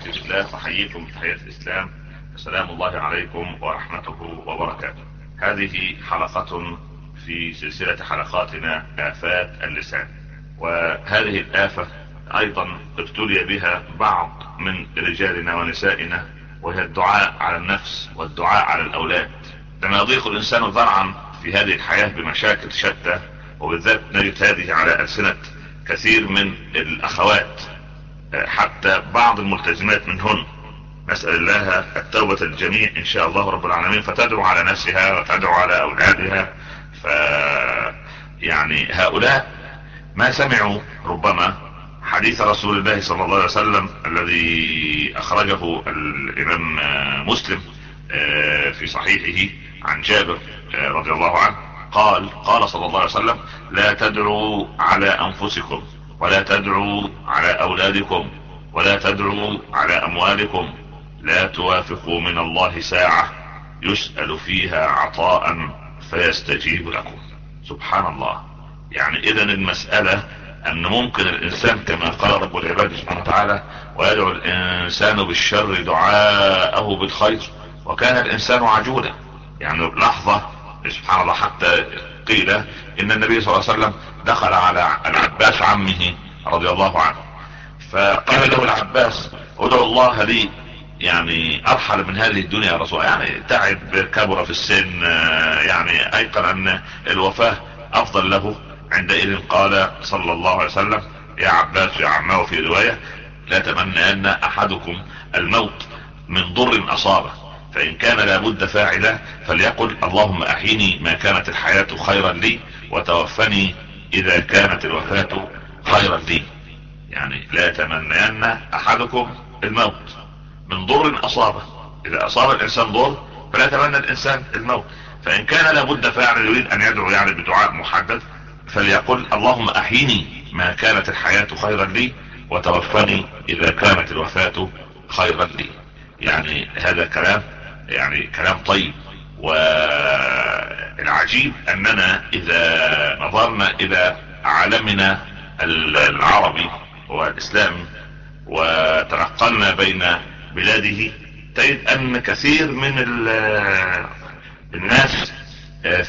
في الله احييكم بتحية الإسلام السلام الله عليكم ورحمته وبركاته. هذه حلقة في سلسلة حلقاتنا آفات اللسان وهذه الآفة أيضا ابتلي بها بعض من رجالنا ونسائنا وهي الدعاء على النفس والدعاء على الأولاد. لما يضيق الإنسان ذرعا في هذه الحياة بمشاكل شتى وبالذات نجد هذه على ألسنة كثير من الأخوات. حتى بعض الملتزمات منهن. نسأل الله التوبة الجميع إن شاء الله رب العالمين. فتدعو على نفسها وتدعو على أولادها. ف يعني هؤلاء ما سمعوا ربما حديث رسول الله صلى الله عليه وسلم الذي أخرجه الإمام مسلم في صحيحه عن جابر رضي الله عنه. قال قال صلى الله عليه وسلم لا تدعوا على أنفسكم ولا تدعوا على أولادكم ولا تدعوا على أموالكم. لا توافقوا من الله ساعة يسأل فيها عطاء فيستجيب لكم. سبحان الله. يعني اذا المسألة أن ممكن الإنسان كما قال رب العباد سبحانه وتعالى ويدعو الإنسان بالشر دعاءه بالخير وكان الإنسان عجولا. يعني لحظة سبحان الله حتى قيل إن النبي صلى الله عليه وسلم دخل على العباس عمه رضي الله عنه. فقال له العباس ادعو الله لي. يعني أرحل من هذه الدنيا يا رسول يعني تعب كبر في السن يعني أيقن أن الوفاة أفضل له. عندئذ قال صلى الله عليه وسلم يا عباس يا عماه في رواية لا تمنى أن أحدكم الموت من ضر أصابه. فإن كان لابد فاعلا فليقل اللهم أحيني ما كانت الحياة خيرا لي وتوفني إذا كانت الوفاة خيرا لي. يعني لا تمنين أحدكم الموت. من ضر أصابه. إذا أصاب الإنسان ضر فلا يتمنى الإنسان الموت. فإن كان لابد فاعلا يريد أن يدعو يعني بدعاء محدد فليقل اللهم أحيني ما كانت الحياة خيرا لي وتوفني إذا كانت الوفاة خيرا لي. يعني هذا كلام يعني كلام طيب. والعجيب أننا إذا نظرنا إلى عالمنا العربي والإسلامي وتنقلنا بين بلاده تجد أن كثير من الناس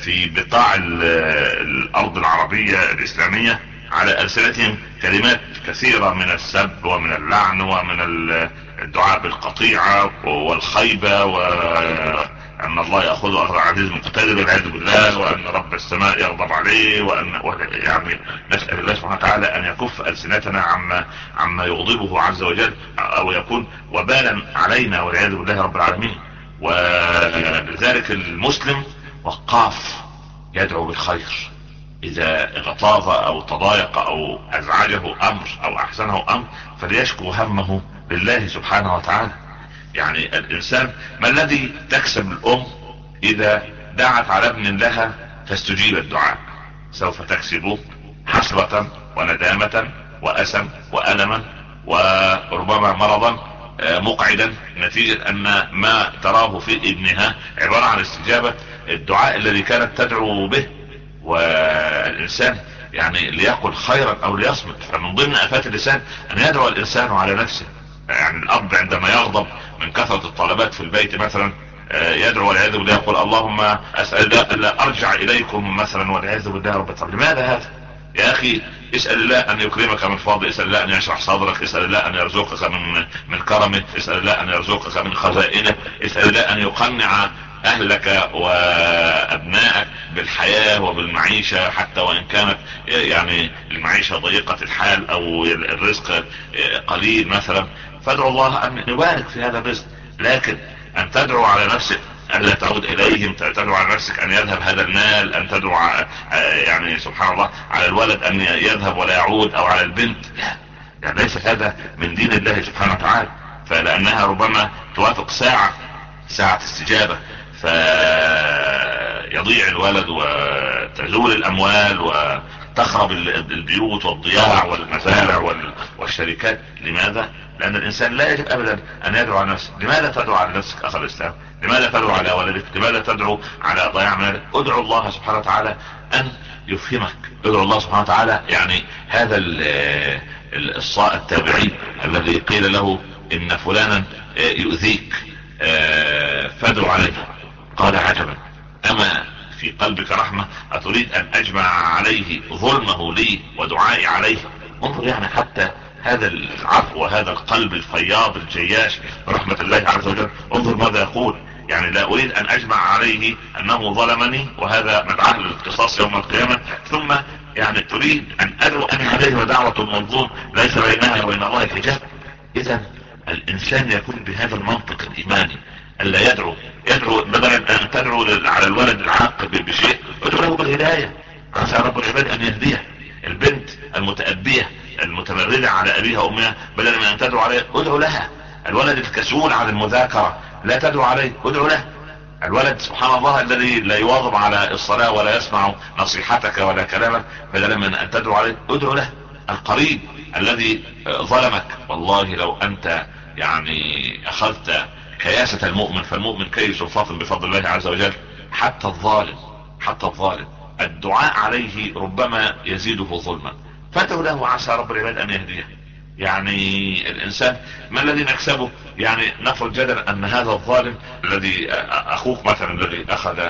في بقاع الأرض العربية الإسلامية على ألسنتهم كلمات كثيرة من السب ومن اللعن ومن الدعاء بالقطيعة والخيبة وان الله يأخذ أخذ عزيز مقتدر والعياذ بالله وأن رب السماء يغضب عليه وأن يعني نسأل الله سبحانه وتعالى أن يكف ألسنتنا عما عما يغضبه عز وجل أو يكون وبالا علينا والعياذ بالله رب العالمين. ولذلك المسلم وقاف يدعو بالخير. إذا اغتاظ أو تضايق أو أزعجه أمر أو أحسنه أمر فليشكو همه لله سبحانه وتعالى. يعني الإنسان ما الذي تكسب الأم إذا دعت على ابن لها فاستجيب الدعاء؟ سوف تكسب حسرة وندامة وأسم وألما وربما مرضا مقعدا. نتيجة أن ما تراه في ابنها عبارة عن استجابة الدعاء الذي كانت تدعو به. والإنسان يعني ليقل خيرا أو ليصمت. فمن ضمن آفات اللسان أن يدعو الإنسان على نفسه. يعني الأب عندما يغضب من كثرة الطلبات في البيت مثلا يدعو والعياذ بالله يقول اللهم أسأل لا أرجع إليكم مثلا والعياذ بالله رب طب لماذا هذا؟ يا أخي اسأل الله أن يكرمك من فضل اسأل الله أن يشرح صدرك اسأل الله أن يرزقك من من كرمه اسأل الله أن يرزقك من خزائنه اسأل الله أن يقنع أهلك وأبنائك بالحياة وبالمعيشة حتى وإن كانت يعني المعيشة ضيقة الحال أو الرزق قليل مثلا. فادعو الله أن يبارك في هذا الرزق لكن أن تدعو على نفسك أن لا تعود إليهم تدعو على نفسك أن يذهب هذا المال أن تدعو يعني سبحان الله على الولد أن يذهب ولا يعود أو على البنت. لا يعني ليس هذا من دين الله سبحانه وتعالى. فلأنها ربما توافق ساعة ساعة استجابة. فيضيع الولد وتزول الأموال وتخرب البيوت والضياع والمزارع والشركات. لماذا؟ لأن الإنسان لا يجب ابدا أن يدعو على نفسه. لماذا تدعو على نفسك أخ الإسلام؟ لماذا تدعو على ولدك لماذا تدعو على ضياع مالك؟ ادعو الله سبحانه وتعالى أن يفهمك. ادعو الله سبحانه وتعالى يعني هذا الصاء التابعي الذي قيل له إن فلانا يؤذيك فادعو عليه. قال عجبا. أما في قلبك رحمة أتريد أن أجمع عليه ظلمه لي ودعائي عليه؟ انظر يعني حتى هذا العفو وهذا القلب الفياض الجياش برحمة الله عز وجل. انظر ماذا يقول. يعني لا أريد أن أجمع عليه أنه ظلمني وهذا مدعاه للاقتصاص يوم القيامة. ثم يعني تريد أن أدعو أنا عليه ودعوة المنظوم ليس بينها وبين الله حجاب. إذا الإنسان يكون بهذا المنطق الإيماني الا يدعو. يدعو بدل أن تدعو على الولد العاق بشيء ادعو له بالهداية. عسى رب العباد أن يهديه. البنت المتأبية المتمردة على ابيها وامها بدل من أن تدعو عليه ادعو لها. الولد الكسول عن المذاكرة لا تدعو عليه ادعو له. الولد سبحان الله الذي لا يواظب على الصلاة ولا يسمع نصيحتك ولا كلامك بدل من أن تدعو عليه ادعو له. القريب الذي ظلمك والله لو أنت يعني أخذت كياسة المؤمن فالمؤمن كيس فاطم بفضل الله عز وجل حتى الظالم حتى الظالم الدعاء عليه ربما يزيده ظلما. فاتوا له عسى رب العباد أن يهديه. يعني الإنسان ما الذي نكسبه؟ يعني نفرض جدلا أن هذا الظالم الذي أخوك مثلا الذي أخذ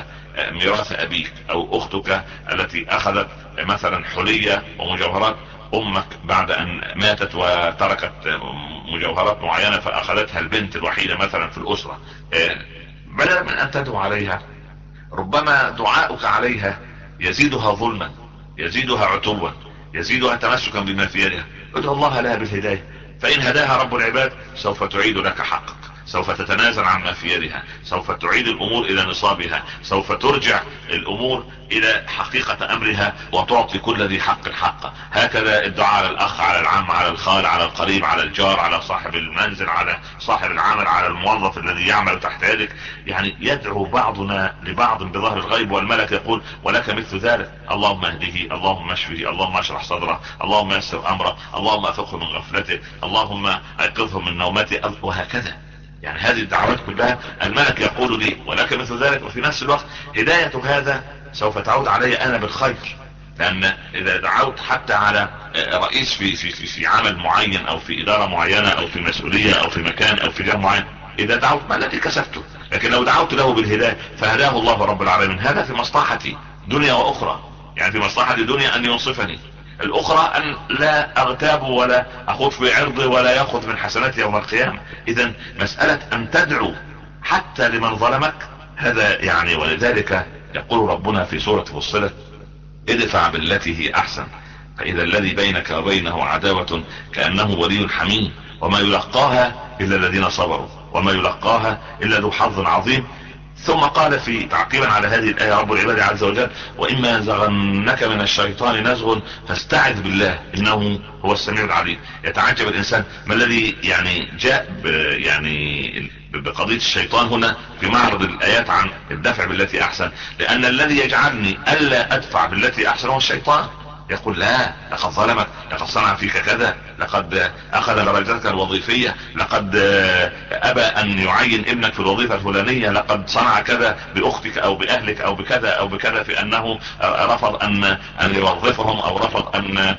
ميراث أبيك أو أختك التي أخذت مثلا حلية ومجوهرات أمك بعد أن ماتت وتركت مجوهرات معينة فأخذتها البنت الوحيدة مثلا في الأسرة. بدلا من أن تدعو عليها ربما دعاؤك عليها يزيدها ظلما يزيدها عتوا. يزيدها تمسكا بما في يدها ادعو الله لها بالهداية فإن هداها رب العباد سوف تعيد لك حقك. سوف تتنازل عما في يدها سوف تعيد الأمور إلى نصابها سوف ترجع الأمور إلى حقيقة أمرها وتعطي كل ذي حق حقه هكذا الدعاء على الأخ على العم على الخال على القريب على الجار على صاحب المنزل على صاحب العمل على الموظف الذي يعمل تحت يدك. يعني يدعو بعضنا لبعض بظهر الغيب والملك يقول ولك مثل ذلك. اللهم اهده اللهم اشفه اللهم اشرح صدره اللهم يسر أمره اللهم أفقه من غفلته اللهم أيقظه من نومته وهكذا. يعني هذه الدعوات كلها الملك يقول لي ولك مثل ذلك وفي نفس الوقت هداية هذا سوف تعود علي أنا بالخير. لأن إذا دعوت حتى على رئيس في, في, في, في عمل معين أو في إدارة معينة أو في مسؤولية أو في مكان أو في جهة معين إذا دعوت ما الذي كسبته؟ لكن لو دعوت له بالهداية فهداه الله رب العالمين. هذا في مصلحتي دنيا وأخرى. يعني في مصلحة الدنيا أن ينصفني. الأخرى أن لا أغتاب ولا اخذ في عرضه ولا يأخذ من حسناتي يوم القيامة. اذا مسألة أن تدعو حتى لمن ظلمك هذا يعني ولذلك يقول ربنا في سورة فصلت ادفع بالتي هي أحسن فإذا الذي بينك وبينه عداوة كأنه ولي حميم وما يلقاها إلا الذين صبروا وما يلقاها إلا ذو حظ عظيم. ثم قال في تعقيبا على هذه الآية رب العباد عز وجل وإما ينزغنك من الشيطان نزغ فاستعذ بالله إنه هو السميع العليم. يتعجب الإنسان ما الذي يعني جاء يعني بقضية الشيطان هنا في معرض الآيات عن الدفع بالتي أحسن. لأن الذي يجعلني ألا أدفع بالتي أحسن هو الشيطان. يقول لا لقد ظلمك لقد صنع فيك كذا لقد أخذ درجتك الوظيفية لقد أبى أن يعين ابنك في الوظيفة الفلانية لقد صنع كذا بأختك أو بأهلك أو بكذا أو بكذا في أنه رفض أن أن يوظفهم أو رفض أن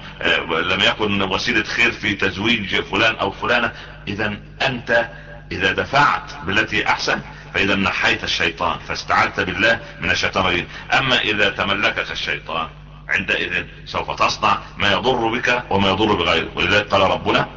لم يكن وسيلة خير في تزويج فلان أو فلانة. اذا أنت إذا دفعت بالتي أحسن فإذا نحيت الشيطان فاستعذت بالله من الشيطان أما إذا تملكك الشيطان عندئذ سوف تصنع ما يضر بك وما يضر بغيرك. ولذلك قال ربنا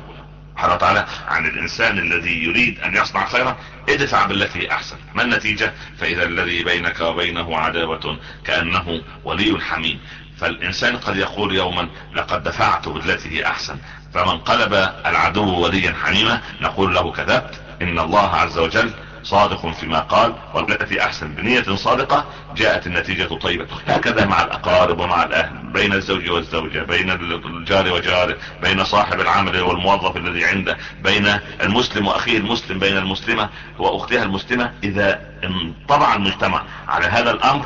سبحانه وتعالى عن الإنسان الذي يريد أن يصنع خيرا ادفع بالتي أحسن. ما النتيجة؟ فإذا الذي بينك وبينه عداوة كأنه ولي حميم. فالإنسان قد يقول يوما لقد دفعت بالتي هي أحسن. فمن قلب العدو وليا حميما نقول له كذبت. إن الله عز وجل صادق فيما قال والتي أحسن بنية صادقة جاءت النتيجة طيبة. هكذا مع الأقارب ومع الأهل بين الزوج والزوجة بين الجار وجاره بين صاحب العمل والموظف الذي عنده بين المسلم وأخيه المسلم بين المسلمة وأختها المسلمة. إذا انطبع المجتمع على هذا الأمر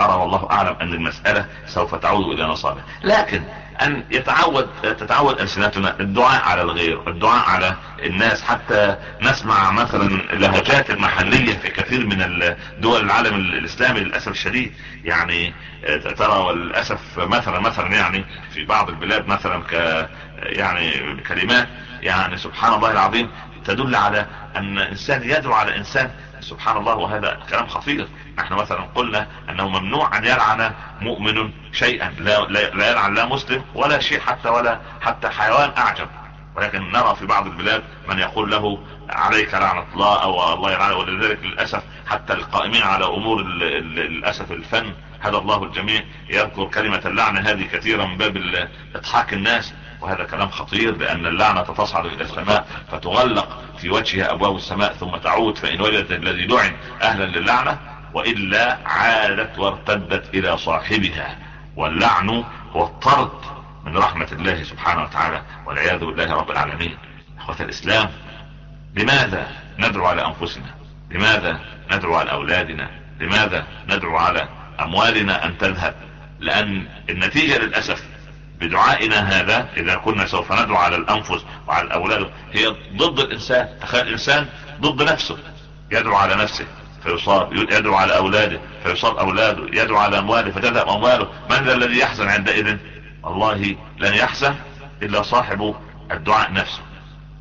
أرى والله أعلم أن المسألة سوف تعود إلى نصابه. لكن أن يتعود تتعود ألسنتنا الدعاء على الغير الدعاء على الناس. حتى نسمع مثلا لهجات محلية في كثير من دول العالم الإسلامي للأسف الشديد. يعني ترى والأسف مثلا مثلا يعني في بعض البلاد مثلا ك يعني كلمات يعني سبحان الله العظيم تدل على أن انسان يدعو على إنسان سبحان الله وهذا كلام خطير. نحن مثلا قلنا أنه ممنوع أن يلعن مؤمن شيئا لا, لا يلعن لا مسلم ولا شيء حتى ولا حتى حيوان أعجب. ولكن نرى في بعض البلاد من يقول له عليك لعنة الله أو الله يلعنه ولذلك للأسف حتى القائمين على أمور للأسف الفن هذا الله الجميع يذكر كلمة اللعنة هذه كثيرا من باب إضحاك الناس. وهذا كلام خطير لأن اللعنة تصعد إلى السماء فتغلق في وجهها أبواب السماء ثم تعود فإن وجدت الذي لعن أهلا للعنة وإلا عادت وارتدت إلى صاحبها واللعن هو الطرد من رحمة الله سبحانه وتعالى والعياذ بالله رب العالمين. إخوة الإسلام لماذا ندعو على أنفسنا؟ لماذا ندعو على أولادنا؟ لماذا ندعو على أموالنا أن تذهب؟ لأن النتيجة للأسف بدعائنا هذا إذا كنا سوف ندعو على الأنفس وعلى الأولاد هي ضد الإنسان. تخيل الإنسان ضد نفسه. يدعو على نفسه فيصاب يدعو على أولاده فيصاب أولاده يدعو على أمواله فتذهب أمواله. من ذا الذي يحزن عندئذ؟ الله لن يحزن إلا صاحب الدعاء نفسه.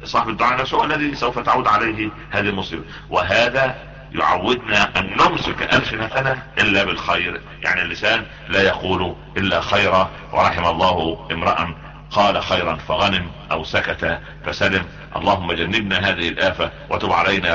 صاحب الدعاء نفسه هو الذي سوف تعود عليه هذه المصيبة. وهذا يعودنا أن نمسك ألسنتنا إلا بالخير. يعني اللسان لا يقول إلا خيرا. ورحم الله امرأ قال خيرا فغنم أو سكت فسلم. اللهم جنبنا هذه الآفة وتب علينا